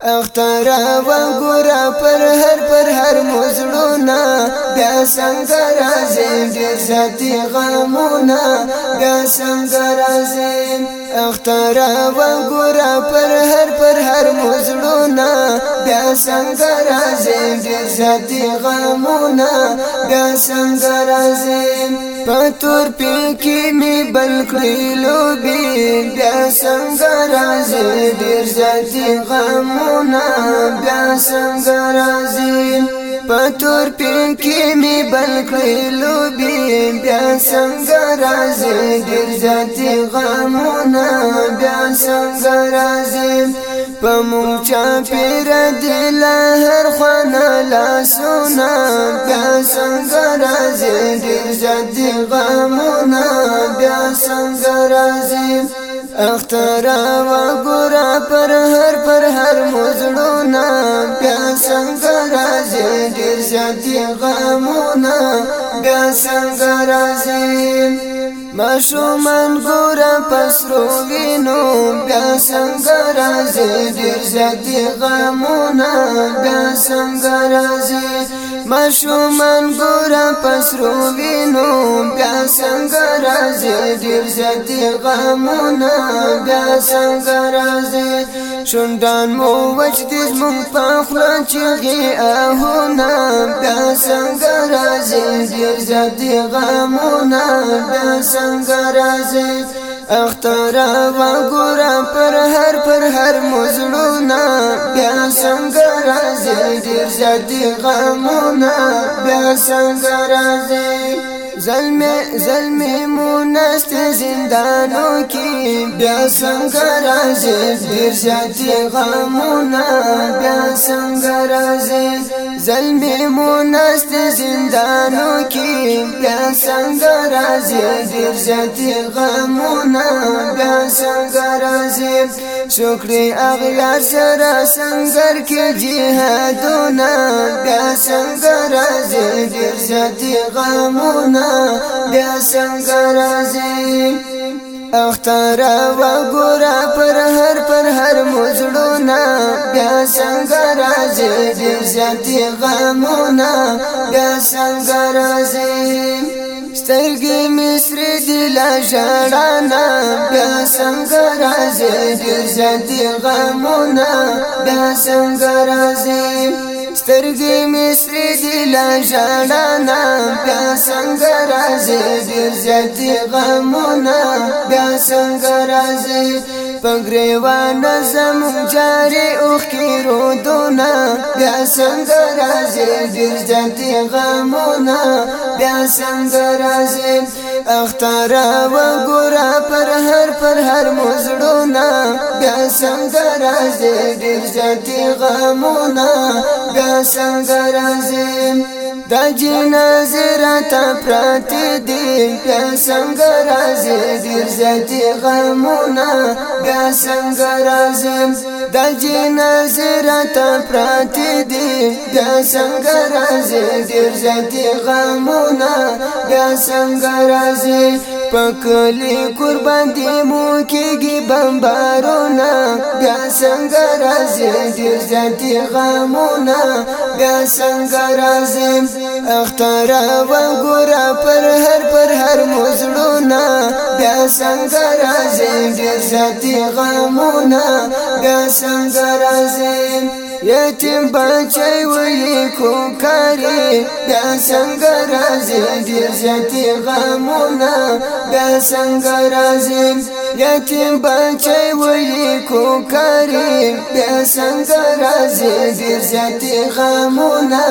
اخترا و ګورا پر هر پر هر مزړونا بیا څنګه راځي ډېر ساتي غمونا بیا څنګه راځي اختر و ګور پر هر پر هر مزړونا بیا څنګه راځي ډېر زیاتې غمونا بیا څنګه راځي پتور پکې می بل کړی لوبي بیا څنګه راځي ډېر زیاتې غمونا بیا څنګه راځي پتور پین کې می بل کړی لوبي بیا څنګه راځي ډیر ځاتي غمونه بیا څنګه راځي په مونږ چا پیر دل هر خونه لاسونه بیا څنګه راځي ډیر ځاتي غمونه بیا څنګه راځي اختر وا ګور پر هر پر هر مزړو نام بیا څنګه راځي ډیر ځاتي غمونه بیا څنګه راځي ما شومان ګور پسرو وینو بیا څنګه راځي ډیر زیاتې غمونه بیا څنګه راځي ما شومان ګور پسرو وینو بیا څنګه راځي ډیر زیاتې غمونه بیا څنګه راځي شوندان مو وچ دې مون پخلا چېږي اهونه بیا څنګه راځي ډیر زیاتې غمونه بیا څنګه راځي اختر ما ګور پر هر پر هر مزړونا بیا څنګه راځي ډیر ځدي غمونا بیا څنګه راځي زلمی زلمی مونست زندانو کی بیا څنګه راځي ډیر ځاتي غمونه بیا څنګه راځي زلمی مونست زندانو کی بیا څنګه راځي ډیر ځاتي غمونه بیا څنګه راځي شکری اغیار سرا سنگر کی جیہادونا بیا سنگر آزی دیر ساتی غامونا بیا سنگر آزی اختارا و گورا پر هر پر هر مزڑونا بیا سنگر آزی دیر ساتی غامونا بیا سنگر آزی سترګې مصر دی لا ژړانا بیا څنګه راځي عزت غمونا بیا څنګه راځي سترګې مې سرې دي لا ژړانا بیا څنګه راځي ډېر زیات غمونا بیا څنګه راځي پګریوان زم جاري اوخ کی رو دونا بیا څنګه راځي ډیر جنتی غمونه بیا څنګه راځي اختر و ګورا پر هر پر هر مزړونا بیا څنګه راځي ډیر جنتی غمونه بیا څنګه راځي دا جنازه را تا پرات دی بیا څنګه راځي ډیر زیاتې غمونه بیا څنګه راځي دا جنازه را تا پرات دی بیا څنګه راځي ډیر زیاتې غمونه بیا څنګه راځي پکلی قربان دی مو کېږي بمبارونه بیا څنګه راځي ډېر زیاتې غمونه بیا څنګه راځي اختره وګوره پر هر پر هر مزړونه بیا څنګه راځي ډېر زیاتې غمونه بیا څنګه راځي یتیم بچی وې کو کاری بیا څنګه راځي ډیر زیاتی غمونه بیا څنګه راځي یتیم بچی وی کو کریم بیا څنګه راځي ډیر زیاتی غمونه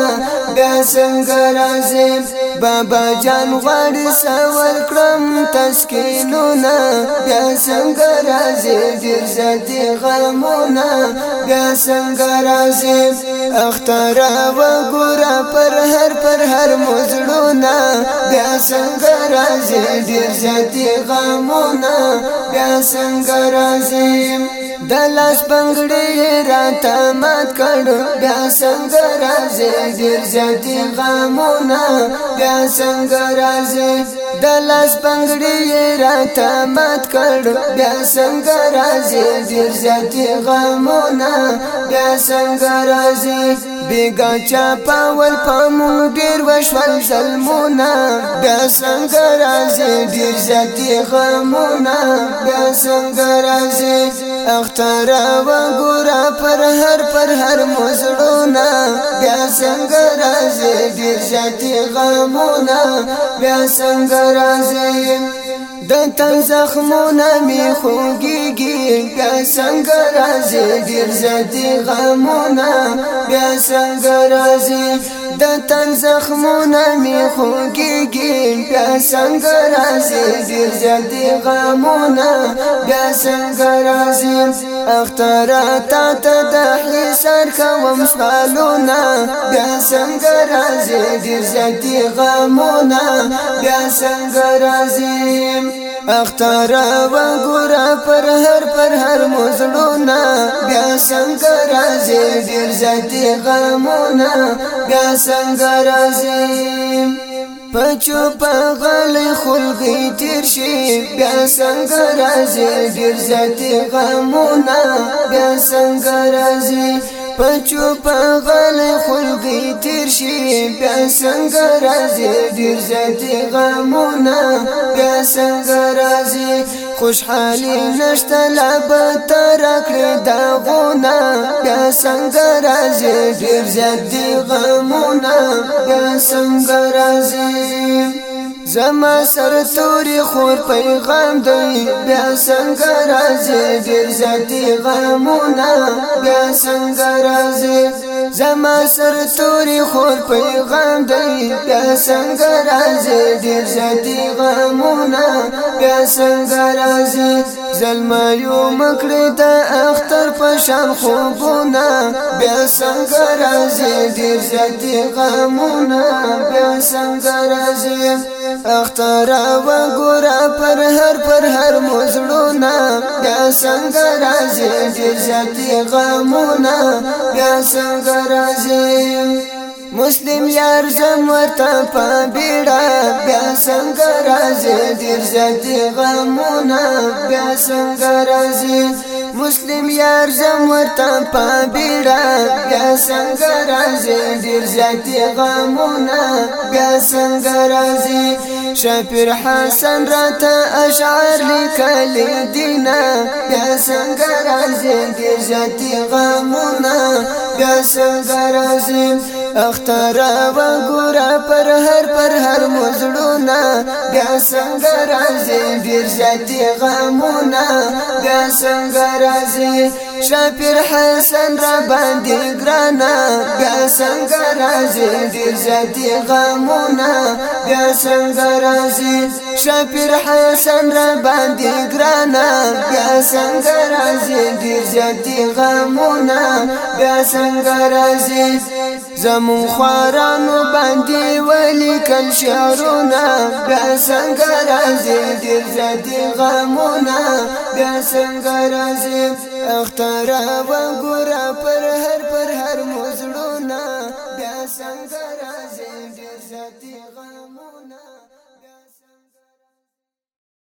بیا څنګه راځي بابا جان غړ سوال کړم تسکینونه بیا څنګه راځي ډیر زیاتی غمونه بیا څنګه راځي اختر و ګور پر هر پر هر مزړونا بیا څنګه راځي ډیر ځتی غمونا بیا څنګه راځي د لاس بنگړې را تمات کړو بیا څنګه راځي ډیر زیاتې غمونه بیا څنګه راځي د لاس بنگړې را تمات کړو بیا څنګه راځي ډیر زیاتې غمونه بیا څنګه راځي بیگا چا پاول پامون ډیر وشول ظلمونه بیا څنګه راځي ډیر زیاتې غمونه بیا څنګه راځي اختر و ګورا پر هر پر هر مزړونا بیا څنګه راځي ډیر شتي غمونا بیا څنګه راځي د تن زخمونه می خوږیږي بیا څنګه راځي ډیر زیاتې غمونه بیا څنګه راځي د تن زخمونه می خوږیږي بیا څنګه راځي ډیر زیات دي غمونه بیا څنګه راځي اختر تا ته د حسر کوم سوالونه بیا څنګه راځي ډیر زیات دي غمونه بیا څنګه راځي اختر و ګور پر هر پر هر مزلونا بیا څنګه راځي ډیر زتي غمونا بیا څنګه راځي پچو پغل خلقی تیر شي بیا څنګه راځي ډیر زتي غمونا بیا څنګه راځي پچو په غل خلګي تیر شي بیا څنګه راځي ډیر زیاتې غمونه بیا څنګه راځي خوشحالي نشته لا به تر کړې دا غونه بیا څنګه راځي ډیر زیاتې غمونه بیا څنګه راځي زما سر توري خور پیغام دی بیا څنګه راځي ډیر زیاتی غمونه بیا څنګه راځي زما سر توري خور پیغام دی بیا څنګه راځي ډیر زیاتی غمونه بیا څنګه راځي زلمیو مکړی د اختر پشان خوبونه بیا څنګه راځي ډیر زیاتې غمونه بیا څنګه راځي اختر وګوره پر هر پر هر مزړونه بیا څنګه راځي ډیر زیاتې غمونه بیا څنګه راځي مسلم یار زم ورته په بیړه بیا څنګه راځي ډیر زیاتې غمونه بیا څنګه راځي مسلم یار زم ورته په بیړه بیا څنګه راځي ډیر زیاتې غمونه بیا څنګه راځي شپیر حسن راته اشعار لیکل دینا بیا څنګه راځي ډیر زیاتې غمونه بیا څنګه راځي اختر و ګور پر هر پر هر مزړو غمونا بیا څنګه راځي ډیر زیاتې غمونا بیا څنګه راځي شاپیر حسن را باندې ګرانا بیا څنګه راځي ډیر زیاتې غمونا بیا څنګه راځي شاپیر حسن را باندې ګرانا بیا څنګه راځي ډیر زیاتې غمونا بیا څنګه راځي زمون خوارانو باندې ولیکل شعرونه بیا څنګه راځي ډېر زیاتې غمونه بیا څنګه راځي اختر وګوره پر هر پر هر مزړو